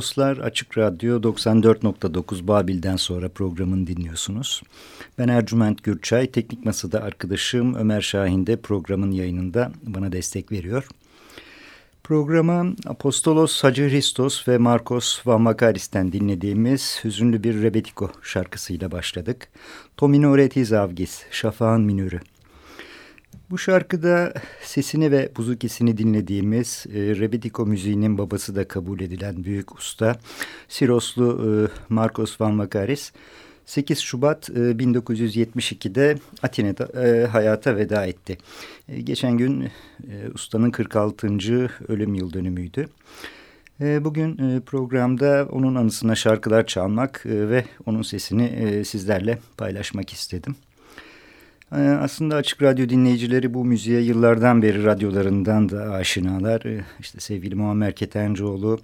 dostlar Açık Radyo 94.9 Babil'den sonra programını dinliyorsunuz. Ben Ercüment Gürçay, Teknik Masa'da arkadaşım Ömer Şahin de programın yayınında bana destek veriyor. Programa Apostolos Hacı Hristos ve Marcos Vamvakaris'ten dinlediğimiz hüzünlü bir Rebetiko şarkısıyla başladık. Tominore Tizavgis, Şafağın Minörü. Bu şarkıda sesini ve buzukisini dinlediğimiz e, Rebetiko müziğinin babası da kabul edilen büyük usta Siroslu e, Marcos Van Vakaris 8 Şubat e, 1972'de Atina'da e, hayata veda etti. E, geçen gün e, ustanın 46. ölüm yıl dönümüydü. E, Bugün e, programda onun anısına şarkılar çalmak e, ve onun sesini sizlerle paylaşmak istedim. Ee, Aslında Açık Radyo dinleyicileri bu müziğe yıllardan beri radyolarından da aşinalar. Ee, İşte sevgili Muammer Ketencoğlu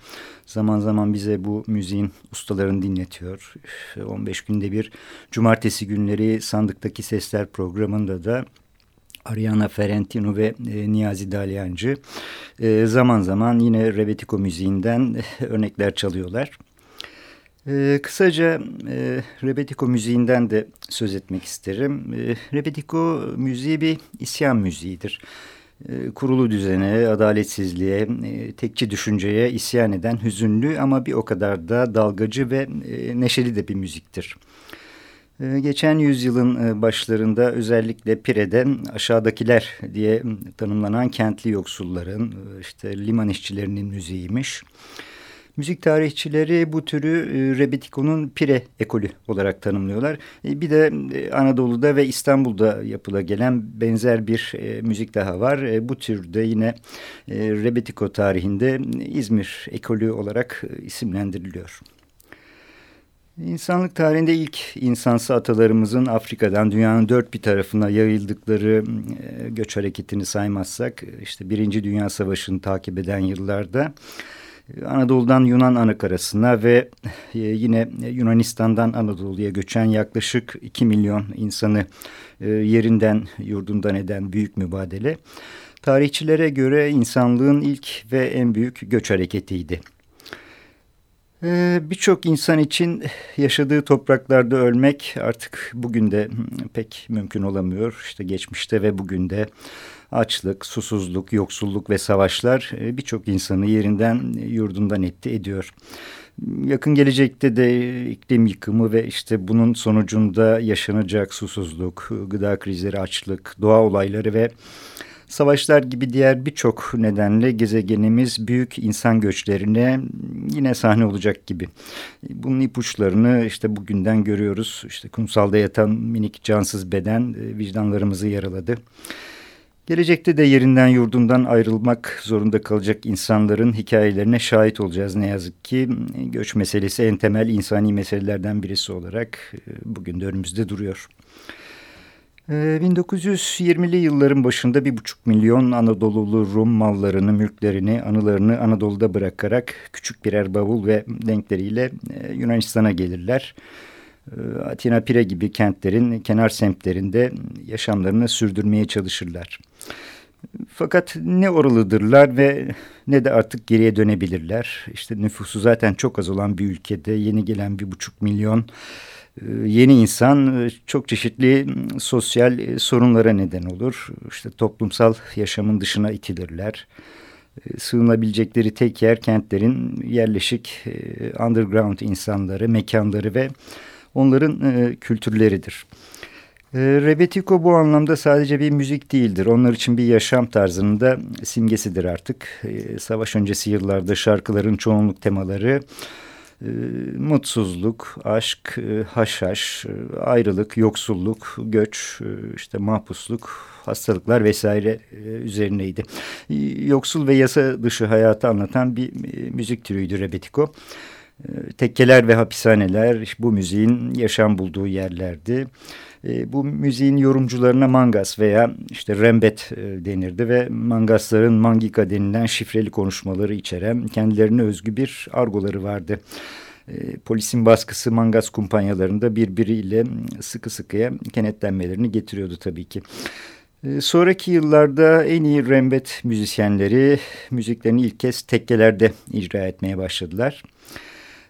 zaman zaman bize bu müziğin ustalarını dinletiyor. Ee, 15 günde bir cumartesi günleri Sandıktaki Sesler programında da Ariana Ferentino ve e, Niyazi Dalyancı e, zaman zaman yine Rebetiko müziğinden örnekler çalıyorlar. Ee, kısaca e, Rebetiko müziğinden de söz etmek isterim. E, Rebetiko müziği bir isyan müziğidir. E, kurulu düzene, adaletsizliğe, e, tekçi düşünceye isyan eden hüzünlü ama bir o kadar da dalgacı ve e, neşeli de bir müziktir. E, Geçen yüzyılın e, başlarında özellikle Pire'de aşağıdakiler diye tanımlanan kentli yoksulların, e, işte liman işçilerinin müziğiymiş. Müzik tarihçileri bu türü e, Rebetiko'nun Pire ekolü olarak tanımlıyorlar. E, bir de e, Anadolu'da ve İstanbul'da yapıla gelen benzer bir müzik daha var. Bu türde yine Rebetiko tarihinde İzmir ekolü olarak isimlendiriliyor. İnsanlık tarihinde ilk insansı atalarımızın Afrika'dan dünyanın dört bir tarafına yayıldıkları göç hareketini saymazsak işte Birinci Dünya Savaşı'nı takip eden yıllarda Anadolu'dan Yunan anakarasına ve e, yine Yunanistan'dan Anadolu'ya göçen yaklaşık 2 milyon insanı e, yerinden yurdundan eden büyük mübadele tarihçilere göre insanlığın ilk ve en büyük göç hareketiydi. E, Birçok insan için yaşadığı topraklarda ölmek artık bugün de pek mümkün olamıyor. İşte geçmişte ve bugün de Açlık, susuzluk, yoksulluk ve savaşlar e, birçok insanı yerinden yurdundan etti ediyor. Yakın gelecekte de iklim yıkımı ve işte bunun sonucunda yaşanacak susuzluk, gıda krizleri, açlık, doğa olayları ve Savaşlar gibi diğer birçok nedenle gezegenimiz büyük insan göçlerine yine sahne olacak gibi. Bunun ipuçlarını işte bugünden görüyoruz. İşte kumsalda yatan minik cansız beden e, vicdanlarımızı yaraladı. Gelecekte de yerinden yurdundan ayrılmak zorunda kalacak insanların hikayelerine şahit olacağız ne yazık ki. Göç meselesi en temel insani meselelerden birisi olarak e, bugün de önümüzde duruyor. 1920'li ee, yılların başında bir buçuk milyon Anadolu'lu Rum mallarını, mülklerini, anılarını Anadolu'da bırakarak küçük birer bavul ve denkleriyle e, Yunanistan'a gelirler. Ee, Atina Pire gibi kentlerin kenar semtlerinde yaşamlarını sürdürmeye çalışırlar. Fakat ne oralıdırlar ve ne de artık geriye dönebilirler. İşte nüfusu zaten çok az olan bir ülkede yeni gelen bir buçuk milyon ee, yeni insan e, çok çeşitli sosyal e, sorunlara neden olur. İşte toplumsal yaşamın dışına itilirler. Sığınabilecekleri tek yer kentlerin yerleşik e, underground insanları, mekanları ve onların kültürleridir. Ee, Rebetiko bu anlamda sadece bir müzik değildir. Onlar için bir yaşam tarzının da simgesidir artık. Savaş öncesi yıllarda şarkıların çoğunluk temaları e, mutsuzluk, aşk, e, haşhaş, e, ayrılık, yoksulluk, göç, e, işte mahpusluk, hastalıklar vesaire e, üzerineydi. E, yoksul ve yasa dışı hayatı anlatan bir e, müzik türüydü Rebetiko. E, tekkeler ve hapishaneler bu müziğin yaşam bulduğu yerlerdi. E, bu müziğin yorumcularına mangas veya işte rembet e, denirdi ve mangasların mangika denilen şifreli konuşmaları içeren kendilerine özgü bir argoları vardı. E, polisin baskısı mangas kumpanyalarında birbiriyle sıkı sıkıya kenetlenmelerini getiriyordu tabii ki. Sonraki yıllarda en iyi rembet müzisyenleri müziklerini ilk kez tekkelerde icra etmeye başladılar.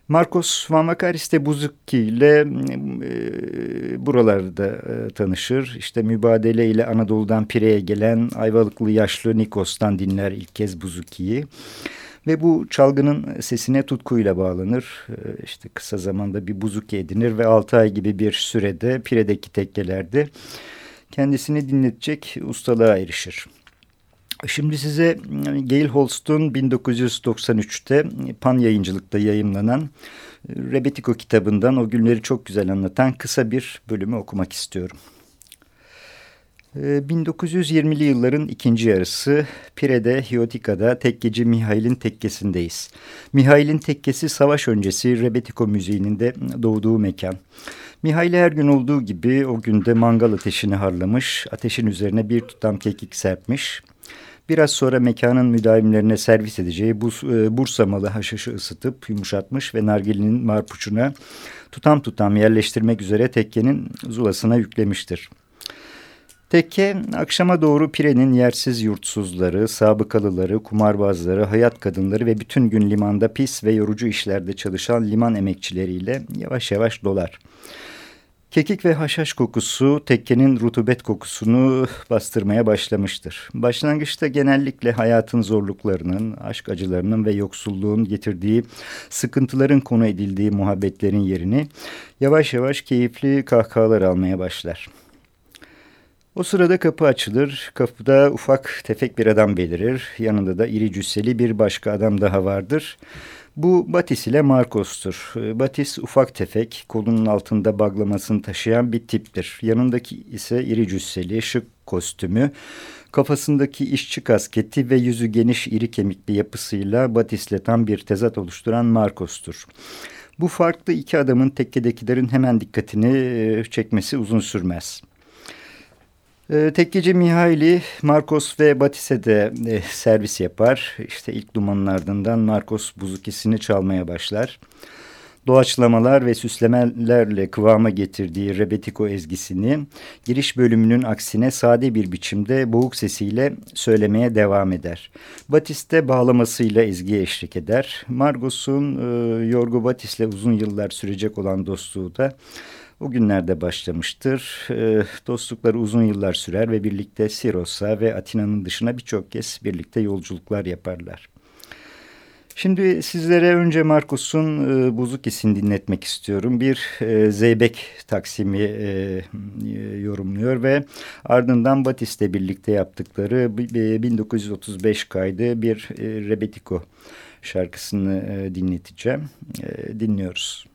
Marcos Vamakaris de Buzuki ile e, buralarda e, tanışır. İşte mübadele ile Anadolu'dan Pire'ye gelen Ayvalıklı yaşlı Nikos'tan dinler ilk kez Buzuki'yi. Ve bu çalgının sesine tutkuyla bağlanır. E, işte kısa zamanda bir buzuki edinir ve 6 ay gibi bir sürede Pire'deki tekkelerde kendisini dinletecek ustalığa erişir. Şimdi size Gail Holst'un 1993'te Pan yayıncılıkta yayımlanan e, Rebetiko kitabından o günleri çok güzel anlatan kısa bir bölümü okumak istiyorum. 1920'li e, yılların ikinci yarısı Pire'de Hiotika'da tekkeci Mihail'in tekkesindeyiz. Mihail'in tekkesi savaş öncesi Rebetiko müziğinin de doğduğu mekan. Mihail her gün olduğu gibi o günde mangal ateşini harlamış, ateşin üzerine bir tutam kekik serpmiş Biraz sonra mekanın müdavimlerine servis edeceği bu e, Bursa malı haşhaşı ısıtıp yumuşatmış ve nargilinin marpuçuna tutam tutam yerleştirmek üzere tekkenin zulasına yüklemiştir. Tekke akşama doğru Pire'nin yersiz yurtsuzları, sabıkalıları, kumarbazları, hayat kadınları ve bütün gün limanda pis ve yorucu işlerde çalışan liman emekçileriyle yavaş yavaş dolar. Kekik ve haşhaş kokusu tekkenin rutubet kokusunu bastırmaya başlamıştır. Başlangıçta genellikle hayatın zorluklarının, aşk acılarının ve yoksulluğun getirdiği sıkıntıların konu edildiği muhabbetlerin yerini yavaş yavaş keyifli kahkahalar almaya başlar. O sırada kapı açılır, kapıda ufak tefek bir adam belirir, yanında da iri cüsseli bir başka adam daha vardır. Bu Batis ile Marcos'tur. Ee, Batis ufak tefek, kolunun altında baglamasını taşıyan bir tiptir. Yanındaki ise iri cüsseli, şık kostümü, kafasındaki işçi kasketi ve yüzü geniş iri kemikli yapısıyla Batis'le tam bir tezat oluşturan Marcos'tur. Bu farklı iki adamın tekkedekilerin hemen dikkatini e, çekmesi uzun sürmez. E, tekkeci Mihaili, Marcos ve Batise de e, servis yapar. İşte ilk dumanın ardından Marcos buzukisini çalmaya başlar. Doğaçlamalar ve süslemelerle kıvama getirdiği Rebetiko ezgisini giriş bölümünün aksine sade bir biçimde boğuk sesiyle söylemeye devam eder. Batis de bağlamasıyla ezgiye eşlik eder. Margos'un e, Yorgo Batis'le uzun yıllar sürecek olan dostluğu da o günlerde başlamıştır. E, dostlukları uzun yıllar sürer ve birlikte Siros'a ve Atina'nın dışına birçok kez birlikte yolculuklar yaparlar. Şimdi sizlere önce Markus'un e, Buzukis'ini dinletmek istiyorum. Bir e, Zeybek Taksim'i e, e, yorumluyor ve ardından Batis'le birlikte yaptıkları 1935 kaydı bir e, Rebetiko şarkısını e, dinleteceğim. E, dinliyoruz.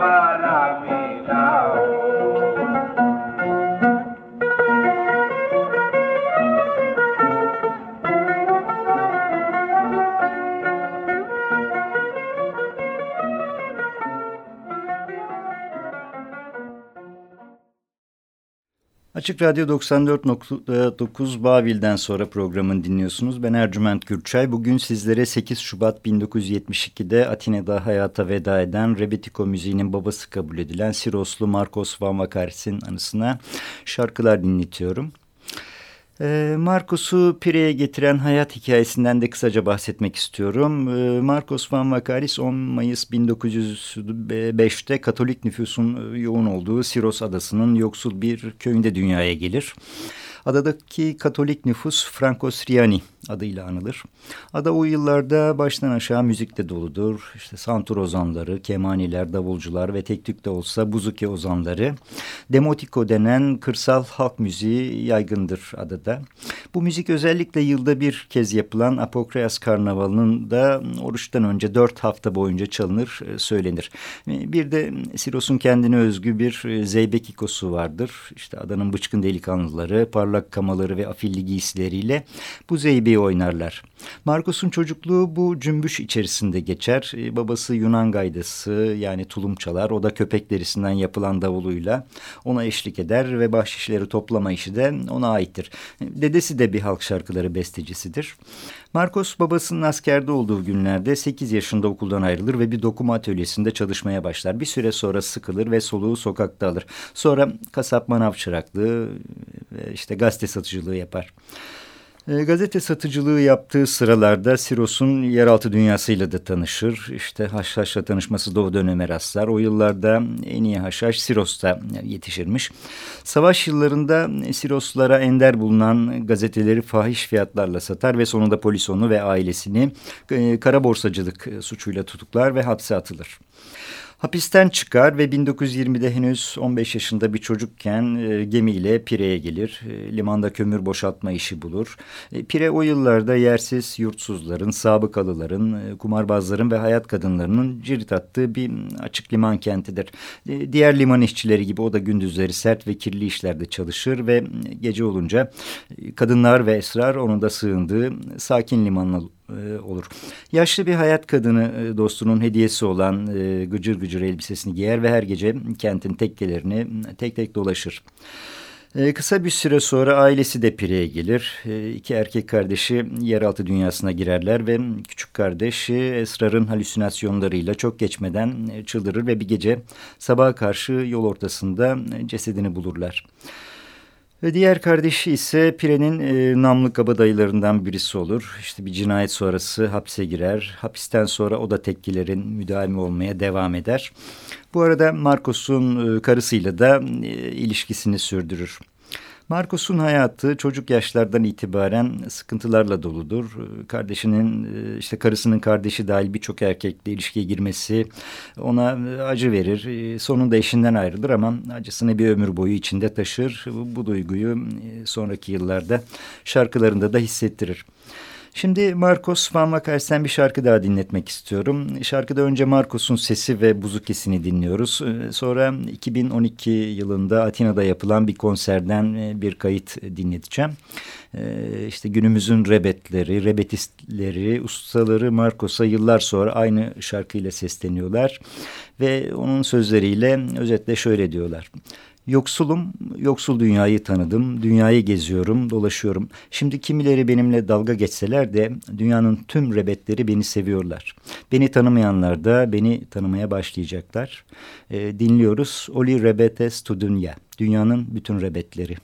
বা Açık Radyo 94.9 Babil'den sonra programın dinliyorsunuz. Ben Ercüment Gürçay. Bugün sizlere 8 Şubat 1972'de Atina'da hayata veda eden Rebetiko müziğinin babası kabul edilen Siroslu Marcos Van Vakaris'in anısına şarkılar dinletiyorum. Ee, Marcos'u Pire'ye getiren hayat hikayesinden de kısaca bahsetmek istiyorum. Ee, Marcos Van Vakaris 10 Mayıs 1905'te Katolik nüfusun yoğun olduğu Siros adasının yoksul bir köyünde dünyaya gelir. Adadaki Katolik nüfus Frankos Riani adıyla anılır. Ada o yıllarda baştan aşağı müzikle doludur. İşte santur ozanları, kemaniler, davulcular ve tek tük de olsa buzuki ozanları. Demotiko denen kırsal halk müziği yaygındır adada. Bu müzik özellikle yılda bir kez yapılan Apokreas Karnavalı'nın da oruçtan önce dört hafta boyunca çalınır, e, söylenir. E, bir de Siros'un kendine özgü bir e, zeybek ikosu vardır. İşte adanın bıçkın delikanlıları, parlak kamaları ve afilli giysileriyle bu zeybeği oynarlar. Marcos'un çocukluğu bu cümbüş içerisinde geçer. E, babası Yunan gaydası yani tulum çalar. O da köpek derisinden yapılan davuluyla ona eşlik eder ve bahşişleri toplama işi de ona aittir. Dedesi de bir halk şarkıları bestecisidir. Marcos babasının askerde olduğu günlerde 8 yaşında okuldan ayrılır ve bir dokuma atölyesinde çalışmaya başlar. Bir süre sonra sıkılır ve soluğu sokakta alır. Sonra kasap manav çıraklığı işte gazete satıcılığı yapar. E, gazete satıcılığı yaptığı sıralarda Siros'un yeraltı dünyasıyla da tanışır. İşte Haşhaş'la tanışması o döneme rastlar. O yıllarda en iyi Haşhaş Siros'ta yetişirmiş. Savaş yıllarında Siroslara ender bulunan gazeteleri fahiş fiyatlarla satar ve sonunda polis onu ve ailesini e, kara borsacılık suçuyla tutuklar ve hapse atılır. Hapisten çıkar ve 1920'de henüz 15 yaşında bir çocukken e, gemiyle Pire'ye gelir. E, limanda kömür boşaltma işi bulur. E, Pire o yıllarda yersiz yurtsuzların, sabıkalıların, e, kumarbazların ve hayat kadınlarının cirit attığı bir açık liman kentidir. E, diğer liman işçileri gibi o da gündüzleri sert ve kirli işlerde çalışır ve gece olunca e, kadınlar ve esrar onun da sığındığı sakin limanla e, olur. Yaşlı bir hayat kadını e, dostunun hediyesi olan e, gıcır gıcır elbisesini giyer ve her gece kentin tekkelerini tek tek dolaşır. Kısa bir süre sonra ailesi de Pire'ye gelir. İki erkek kardeşi yeraltı dünyasına girerler ve küçük kardeşi Esrar'ın halüsinasyonlarıyla çok geçmeden çıldırır ve bir gece sabaha karşı yol ortasında cesedini bulurlar. Ve diğer kardeşi ise Pire'nin e, namlı kabadayılarından birisi olur. İşte bir cinayet sonrası hapse girer. Hapisten sonra o da tekkilerin müdahale olmaya devam eder. Bu arada Marcos'un e, karısıyla da e, ilişkisini sürdürür. Marcos'un hayatı çocuk yaşlardan itibaren sıkıntılarla doludur. Kardeşinin e, işte karısının kardeşi dahil birçok erkekle ilişkiye girmesi ona acı verir. E, sonunda eşinden ayrılır ama acısını bir ömür boyu içinde taşır. Bu duyguyu e, sonraki yıllarda şarkılarında da hissettirir. Şimdi Marcos Van Wakers'ten bir şarkı daha dinletmek istiyorum. Şarkıda önce Marcos'un sesi ve buzukesini dinliyoruz. Ee, sonra 2012 yılında Atina'da yapılan bir konserden e, bir kayıt dinleteceğim. Ee, işte günümüzün rebetleri, rebetistleri, ustaları Marcos'a yıllar sonra aynı şarkıyla sesleniyorlar. Ve onun sözleriyle özetle şöyle diyorlar. Yoksulum, yoksul dünyayı tanıdım, dünyayı geziyorum, dolaşıyorum. Şimdi kimileri benimle dalga geçseler de dünyanın tüm rebetleri beni seviyorlar. Beni tanımayanlar da beni tanımaya başlayacaklar. E, dinliyoruz Oli Rebetes tu Dünya, dünyanın bütün rebetleri.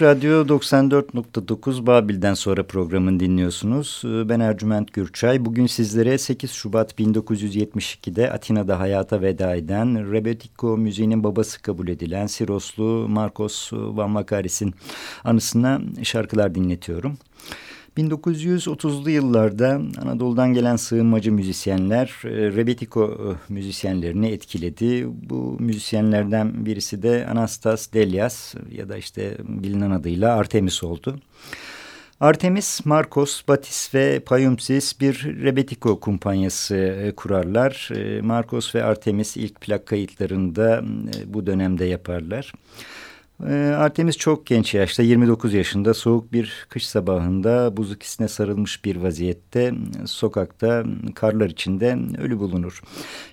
Radyo 94.9 Babil'den sonra programın dinliyorsunuz. Ee, ben Ercüment Gürçay. Bugün sizlere 8 Şubat 1972'de Atina'da hayata veda eden Rebetiko müziğinin babası kabul edilen Siroslu Marcos Van Makaris'in anısına şarkılar dinletiyorum. 1930'lu yıllarda Anadolu'dan gelen sığınmacı müzisyenler e, Rebetiko e, müzisyenlerini etkiledi. Bu müzisyenlerden birisi de Anastas Delias ya da işte bilinen adıyla Artemis oldu. Artemis, Marcos, Batis ve Payumsis bir Rebetiko kumpanyası e, kurarlar. Marcos ve Artemis ilk plak kayıtlarında bu dönemde yaparlar. Ee, Artemis çok genç yaşta 29 yaşında soğuk bir kış sabahında buzukisine sarılmış bir vaziyette sokakta karlar içinde ölü bulunur.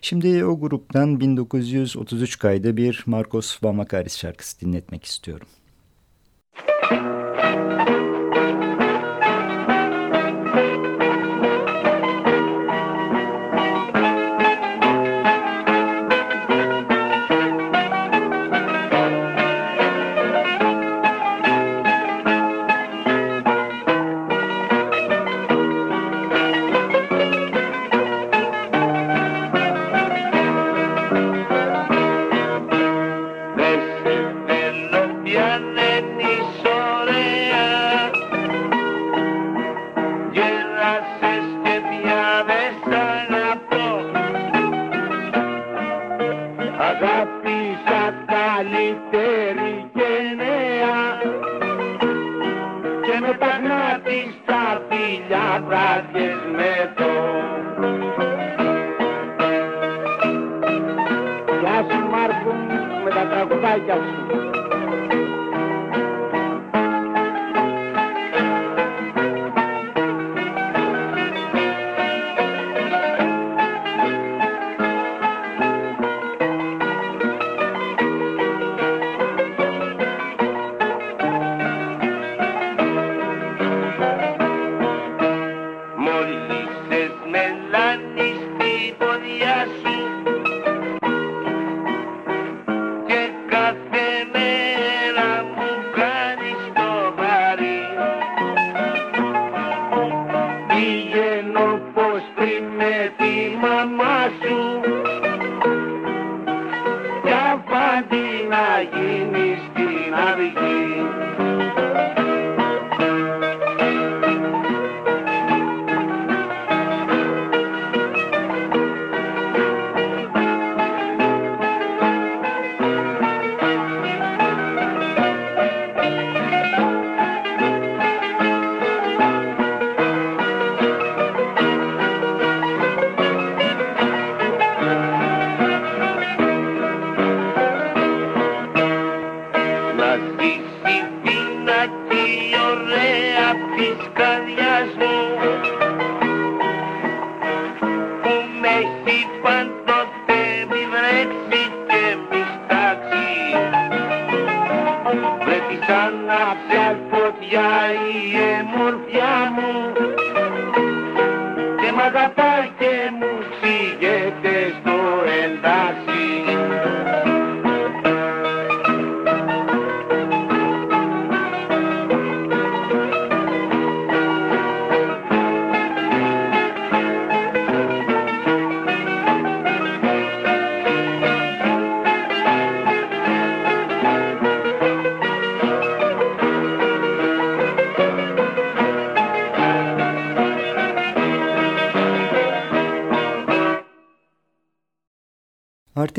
Şimdi o gruptan 1933 kaydı bir Marcos Vamakaris şarkısı dinletmek istiyorum.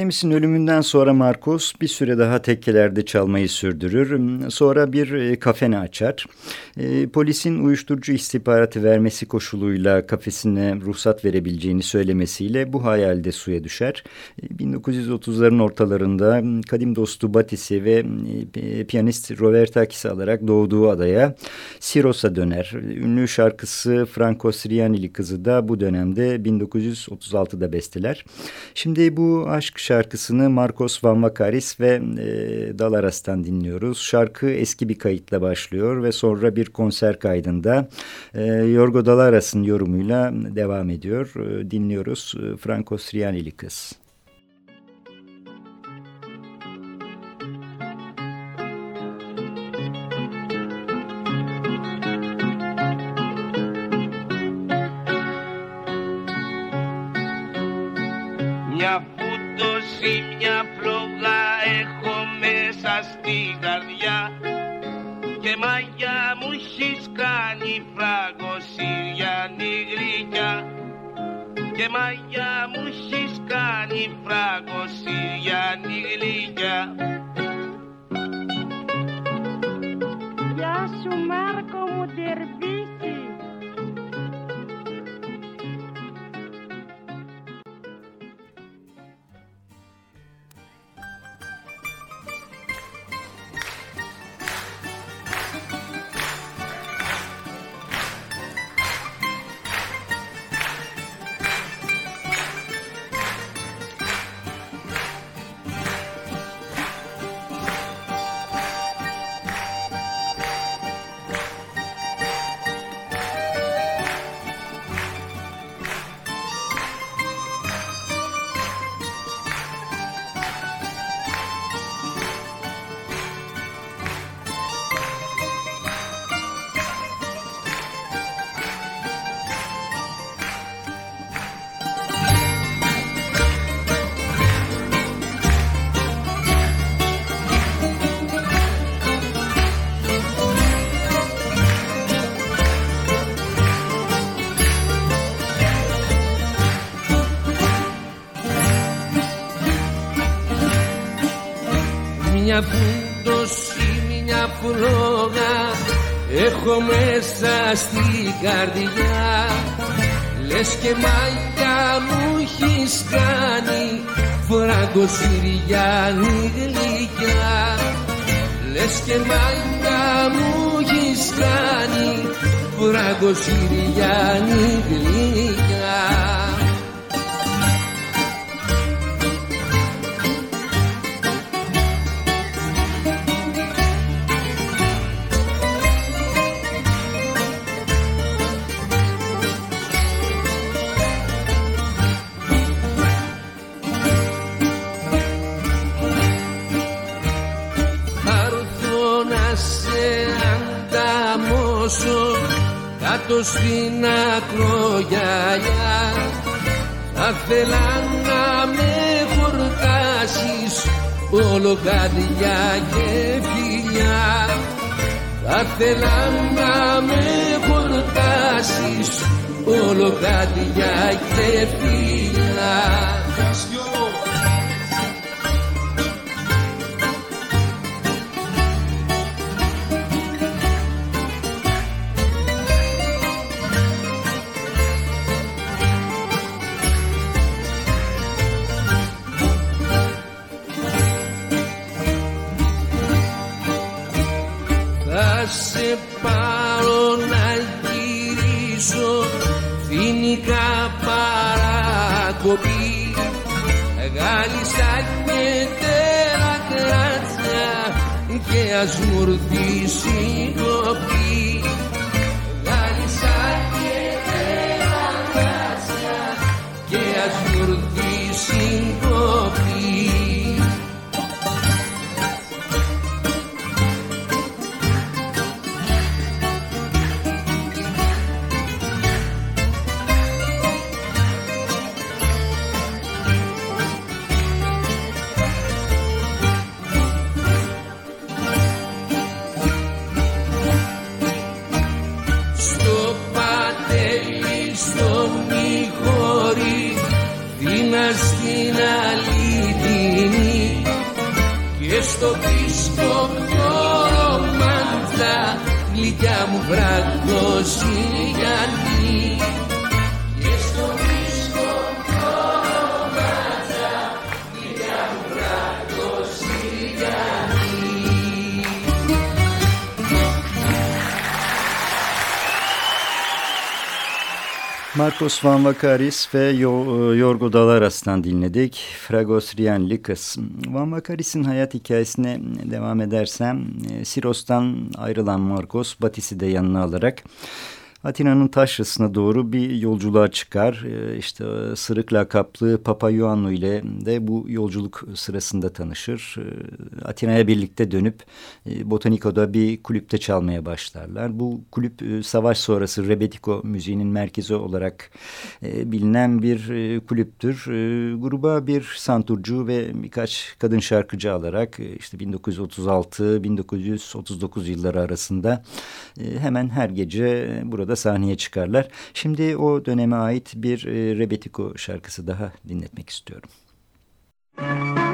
Artemis'in ölümünden sonra Marcos bir süre daha tekkelerde çalmayı sürdürür. Sonra bir e, kafene açar. E, polisin uyuşturucu istihbaratı vermesi koşuluyla kafesine ruhsat verebileceğini söylemesiyle bu hayalde suya düşer. E, 1930'ların ortalarında kadim dostu Batis'i ve e, piyanist Robertakis'i alarak doğduğu adaya Siros'a döner. Ünlü şarkısı Franco Sirianili kızı da bu dönemde 1936'da besteler. Şimdi bu aşk şarkısını Marcos Van Vakaris ve e, Dalaras'tan dinliyoruz. Şarkı eski bir kayıtla başlıyor ve sonra bir konser kaydında e, Yorgo Dalaras'ın yorumuyla devam ediyor. E, dinliyoruz e, Franco Srianili kız. Πούντωση, μια φλόγα έχω μέσα στην καρδιά. Λες και μαγιά μου έχεις κάνει φραγκοσυριάνη γλυκιά. Λες και μαγιά μου έχεις κάνει φραγκοσυριάνη γλυκιά κάτω στην ακρογιαλιά θα θέλα να με χορτάσεις όλο καρδιά και φιλιά. Θα θέλα να με χορτάσεις όλο καρδιά και φιλιά και ας μου έρθει σιωπή Marcos Van Vakaris ve Yo- Yorgo Dalaras'tan dinledik. Fragos Rien Likas. Van Vakaris'in hayat hikayesine devam edersem, e, Siros'tan ayrılan Marcos, Batis'i de yanına alarak Atina'nın taşrasına doğru bir yolculuğa çıkar. E, işte Sırık lakaplı Papa Ioannou ile de bu yolculuk sırasında tanışır. E, Atina'ya birlikte dönüp e, Botaniko'da bir kulüpte çalmaya başlarlar. Bu kulüp e, savaş sonrası Rebetiko müziğinin merkezi olarak e, bilinen bir e, kulüptür. E, gruba bir santurcu ve birkaç kadın şarkıcı alarak e, işte 1936-1939 yılları arasında e, hemen her gece burada sahneye çıkarlar. Şimdi o döneme ait bir e, Rebetiko şarkısı daha dinletmek istiyorum. Müzik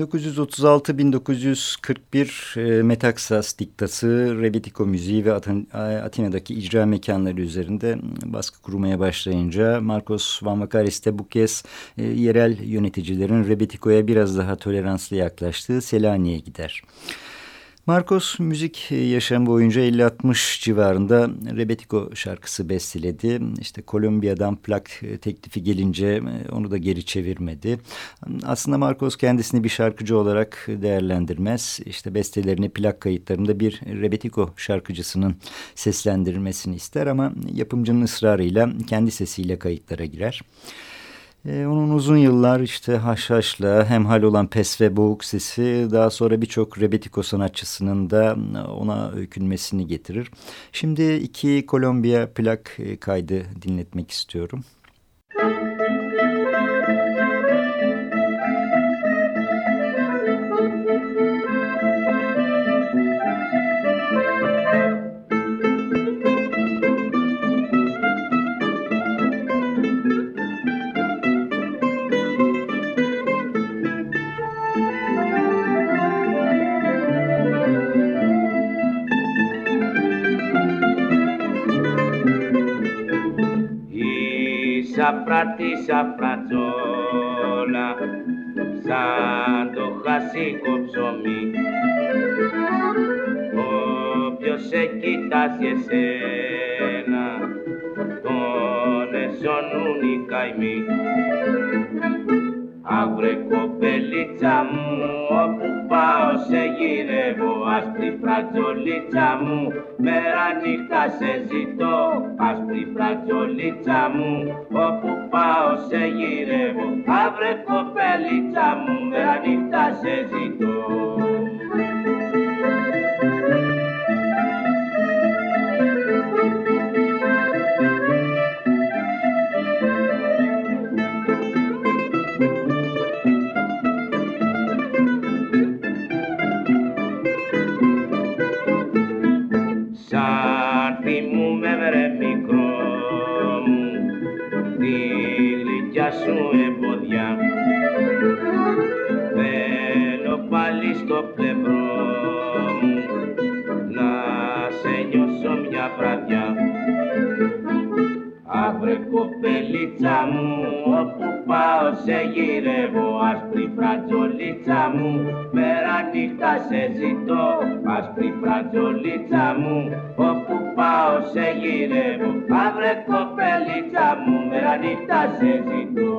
...1936-1941 e, Metaxas diktası, Rebetiko müziği ve Atina'daki icra mekanları üzerinde baskı kurmaya başlayınca... ...Marcos Van de bu kez e, yerel yöneticilerin Rebetiko'ya biraz daha toleranslı yaklaştığı Selanik'e gider. Marcos müzik yaşam boyunca 50-60 civarında Rebetiko şarkısı besteledi. İşte Kolombiya'dan plak teklifi gelince onu da geri çevirmedi. Aslında Marcos kendisini bir şarkıcı olarak değerlendirmez. İşte bestelerini plak kayıtlarında bir Rebetiko şarkıcısının seslendirilmesini ister ama yapımcının ısrarıyla kendi sesiyle kayıtlara girer. Ee, onun uzun yıllar işte haşhaşla hemhal olan pes ve boğuk sesi daha sonra birçok rebetiko sanatçısının da ona öykünmesini getirir. Şimdi iki Kolombiya plak e, kaydı dinletmek istiyorum. Σαπρά τη σαπρατζόλα σαν το χασίκο ψωμί όποιος σε κοιτάσει εσένα τον εζωνούν οι καημοί. Αύρε κοπελίτσα μου, όπου πάω σε γυρεύω Άσπρη φρατζολίτσα μου, μέρα νύχτα σε ζητώ Άσπρη φρατζολίτσα μου, όπου πάω σε γυρεύω. Αύρε κοπελίτσα μου, μέρα νύχτα σε ζητώ σου εμποδιά Θέλω πάλι στο πλευρό μου να σε νιώσω μια βραδιά. Αύρε κοπελίτσα μου, όπου πάω σε γυρεύω Άσπρη φρατζολίτσα μου, μέρα νύχτα σε ζητώ Άσπρη φρατζολίτσα μου, όπου πάω σε γυρεύω Αύρε κοπελίτσα μου, μέρα νύχτα σε ζητώ.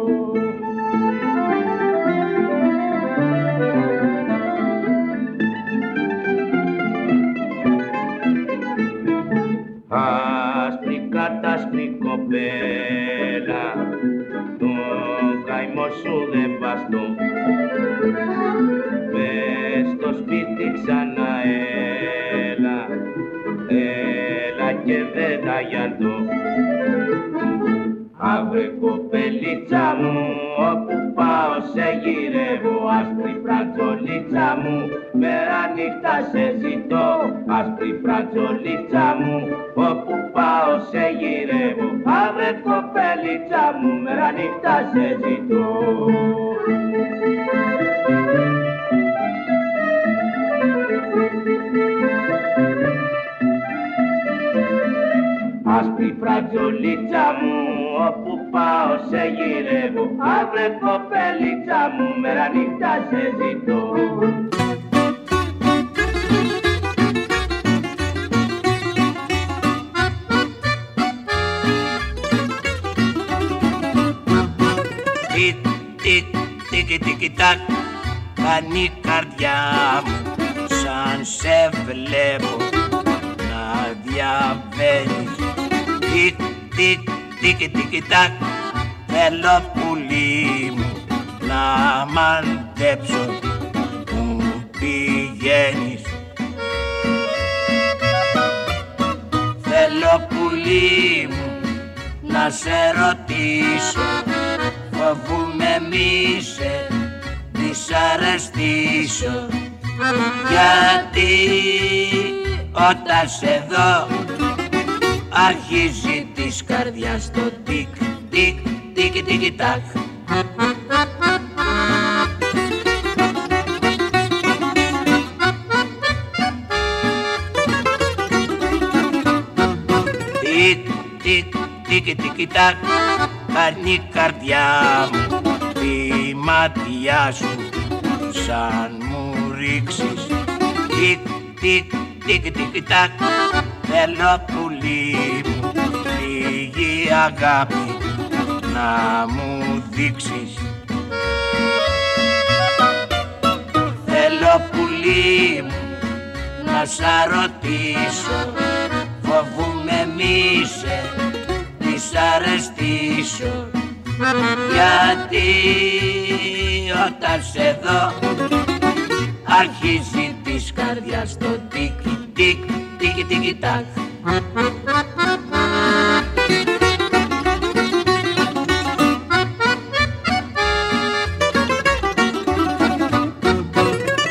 Άσπρη κατάσπρη κοπέλα τον καημό σου δεν βαστώ κοπελίτσα μου, όπου πάω σε γυρεύω Άσπρη φρατζολίτσα μου, μέρα νύχτα σε ζητώ Άσπρη φρατζολίτσα μου, όπου πάω σε γυρεύω Αύρε κοπελίτσα μου, μέρα νύχτα σε ζητώ. Άσπρη φρατζολίτσα μου, όπου πάω σε γυρεύω Αύρε κοπελίτσα μου, μέρα νύχτα σε ζητώ. Τικ, τικ, τικ, τικ, τακ Κάνει η καρδιά μου σαν σε βλέπω να διαβαίνεις. Τικ, τικ, τικ, τικ, τακ Θέλω πουλί μου να μαντέψω που πηγαίνεις Θέλω πουλί μου να σε ρωτήσω Φοβούμαι μη σε δυσαρεστήσω Γιατί όταν σε δω Αρχίζει της καρδιάς το τικ τικ τικ τικ τακ τικ, τικ, τακ Κάνει η καρδιά μου. Τη μάτια σου σαν μου ρίξεις. Τικ, τικ, τικ, τικ, τακ Θέλω πουλί μου. Λίγη αγάπη να μου δείξεις. Θέλω πουλί μου να σ' ρωτήσω. Φοβούμαι μη σε δυσαρεστήσω Γιατί όταν σε δω Αρχίζει της καρδιάς το τίκι τίκ τίκι τίκι τάκ.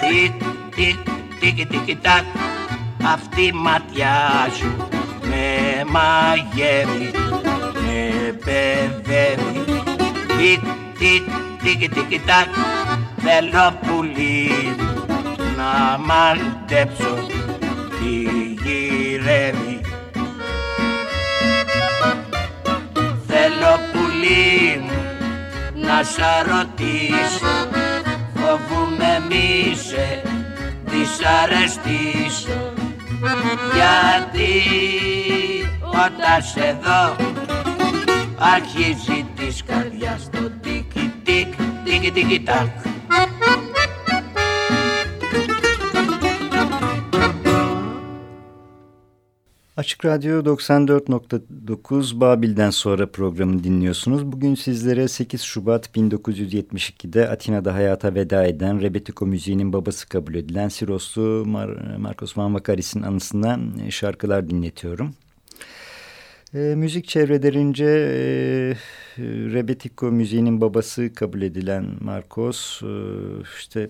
Τικ, τικ, τικ, τικ, τακ Αυτή η ματιά σου με μαγεύει, με παιδεύει. Τικ, τικ, τικ, τικ, τακ Θέλω πουλί να μαντέψω τι γυρεύει. Θέλω πουλί φίλη μου να σ' ρωτήσω φοβούμαι μη σε δυσαρεστήσω. Γιατί όταν σε δω αρχίζει της καρδιάς το τίκι τίκ τίκι τίκι τάκ Açık Radyo 94.9 Babil'den sonra programı dinliyorsunuz. Bugün sizlere 8 Şubat 1972'de Atina'da hayata veda eden Rebetiko müziğinin babası kabul edilen Siroslu Mar Marcos Van Vakaris'in anısına şarkılar dinletiyorum. E, müzik çevrelerince e, Rebetiko müziğinin babası kabul edilen Marcos e, işte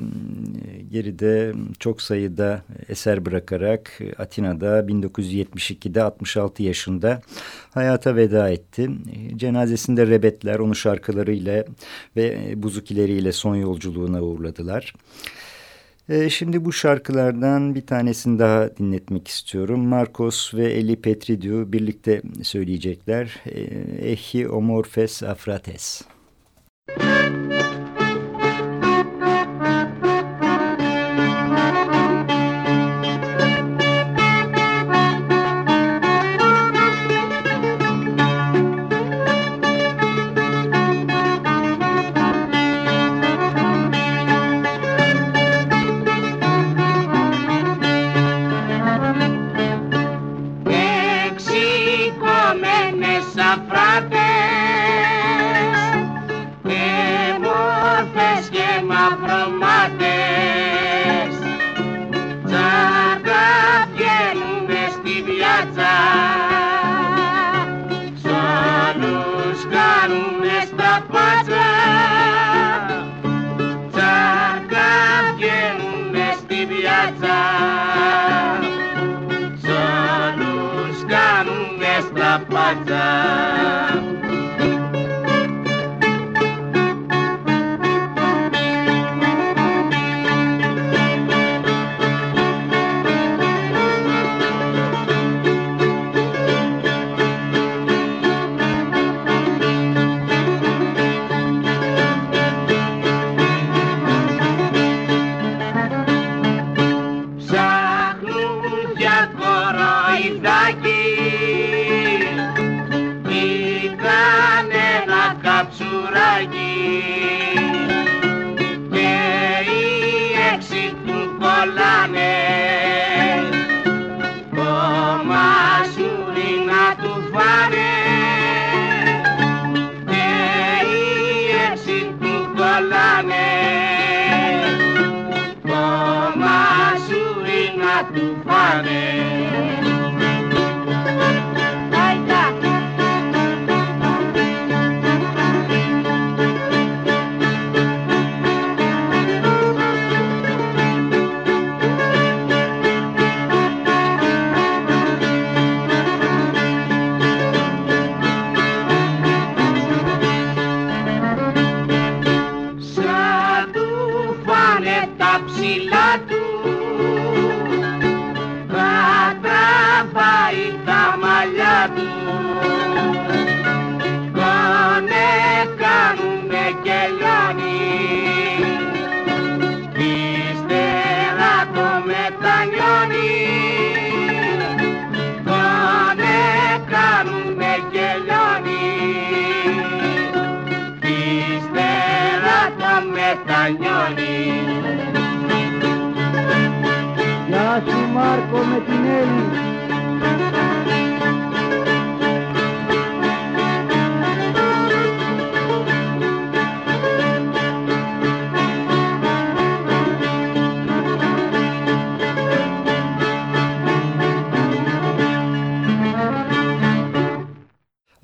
geride çok sayıda eser bırakarak Atina'da 1972'de 66 yaşında hayata veda etti. Cenazesinde Rebetler onu şarkılarıyla ve buzukileriyle son yolculuğuna uğurladılar. Ee, şimdi bu şarkılardan bir tanesini daha dinletmek istiyorum. Marcos ve Eli Petridiu birlikte söyleyecekler. Ee, Ehi Omorfes Afrates. London.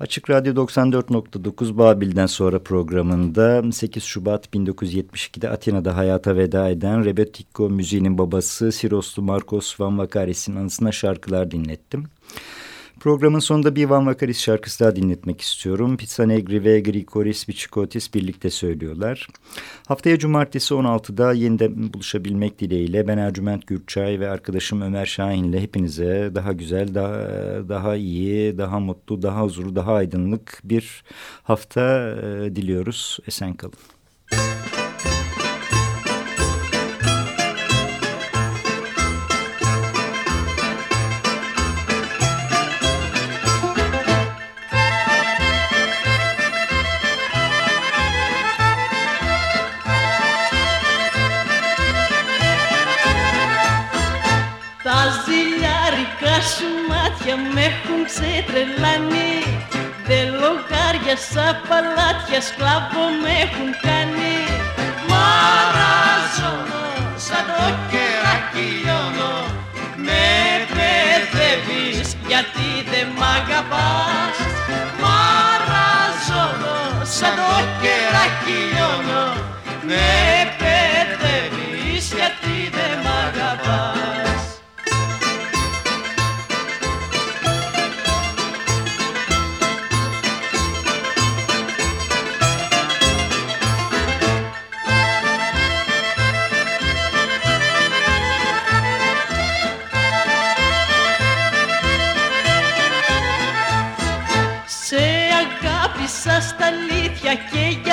Açık Radyo 94.9 Babil'den sonra programında 8 Şubat 1972'de Atina'da hayata veda eden Rebetiko müziğinin babası Siroslu Marcos Van Vakaris'in anısına şarkılar dinlettim. Programın sonunda bir Van Vakaris şarkısı daha dinletmek istiyorum. Pizza Negri ve Grigoris Biçikotis birlikte söylüyorlar. Haftaya cumartesi 16'da yeniden buluşabilmek dileğiyle ben Ercüment Gürçay ve arkadaşım Ömer Şahin'le hepinize daha güzel, daha, daha iyi, daha mutlu, daha huzurlu, daha aydınlık bir hafta e, diliyoruz. Esen kalın. Λογάρια παλάτια σκλάβο με έχουν κάνει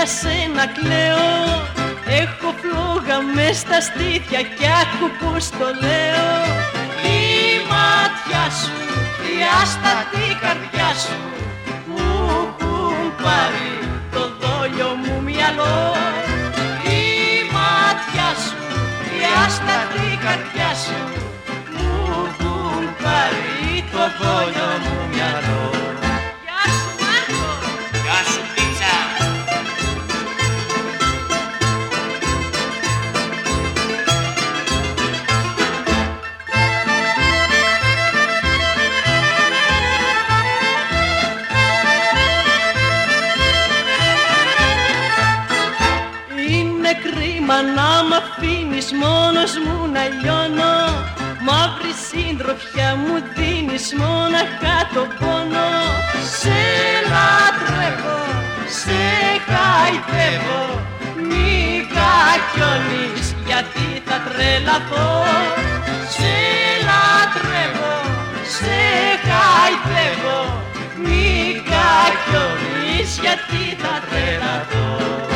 για σένα κλαίω. Έχω φλόγα μες στα στήθια και άκου πως το λέω. Η μάτια σου, η άστατη καρδιά σου Μου έχουν πάρει το δόλιο μου μυαλό. Η μάτια σου, η άστατη καρδιά σου Μου έχουν πάρει το δόλιο μου αφήνεις μόνος μου να λιώνω Μαύρη σύντροφια μου δίνεις μόναχα το πόνο. Σε λατρεύω, σε χαϊδεύω Μη κακιώνεις γιατί θα τρελαθώ. Σε λατρεύω, σε χαϊδεύω Μη κακιώνεις γιατί θα τρελαθώ